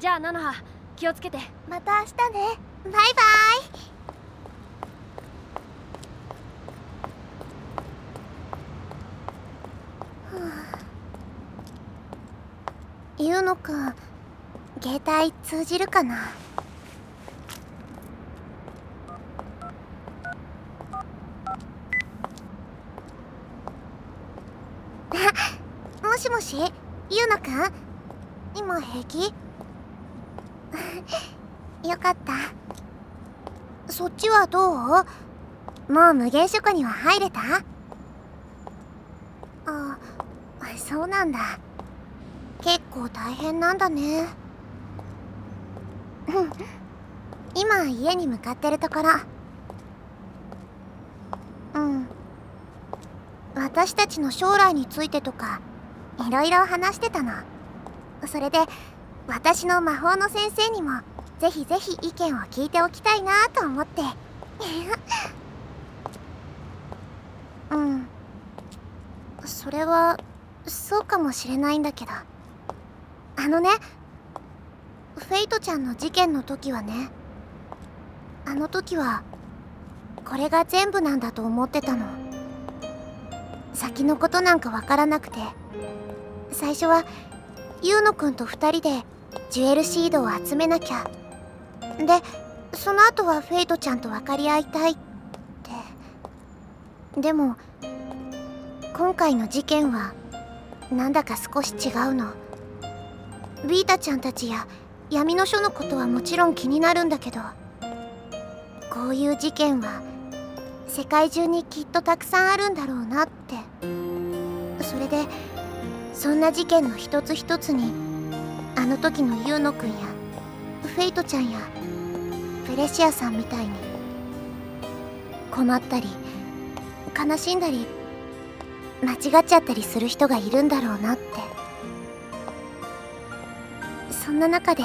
じゃあ菜の葉気をつけて。また明日ね。バイバイ。ゆうのくん携帯通じるかな？あもしもし？ゆうのくん今平気？よかった。そっちはどう？もう無限書庫には入れた？あそうなんだ。結構大変なんだね。今家に向かってるところ。うん。私たちの将来についてとかいろいろ話してたの。それで私の魔法の先生にもぜひぜひ意見を聞いておきたいなと思って。うん。それはそうかもしれないんだけど。あのねフェイトちゃんの事件の時はねあの時はこれが全部なんだと思ってたの。先のことなんかわからなくて。最初はユーノくんと2人でジュエルシードを集めなきゃ。でその後はフェイトちゃんと分かり合いたいって。でも今回の事件はなんだか少し違うの。ビータちゃんたちや闇の書のことはもちろん気になるんだけど。こういう事件は世界中にきっとたくさんあるんだろうなって。それでそんな事件の一つ一つにあの時のユーノくんやフェイトちゃんやフェレシアさんみたいに困ったり悲しんだり間違っちゃったりする人がいるんだろうなって。そんな中で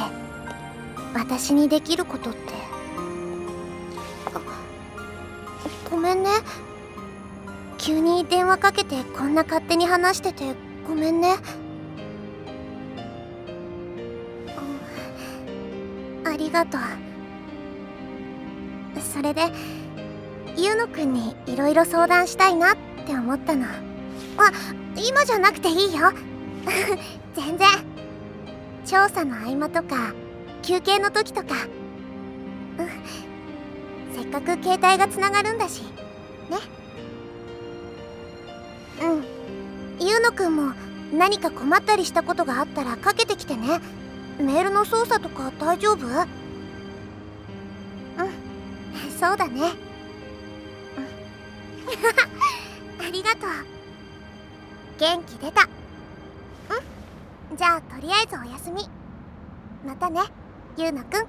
私にできることって。ごめんね。急に電話かけてこんな勝手に話しててごめんね。りがとう。それでゆうのくんにいろいろ相談したいなって思ったの。あ今じゃなくていいよ。全然。調査の合間とか休憩の時とか。うん。せっかく携帯がつながるんだし。ね。うん。ゆうのくんも何か困ったりしたことがあったらかけてきてね。メールの操作とか大丈夫？うん。そうだね。ありがとう。元気出た。うん。じゃあとりあえずお休み。またねゆうなくん。うん。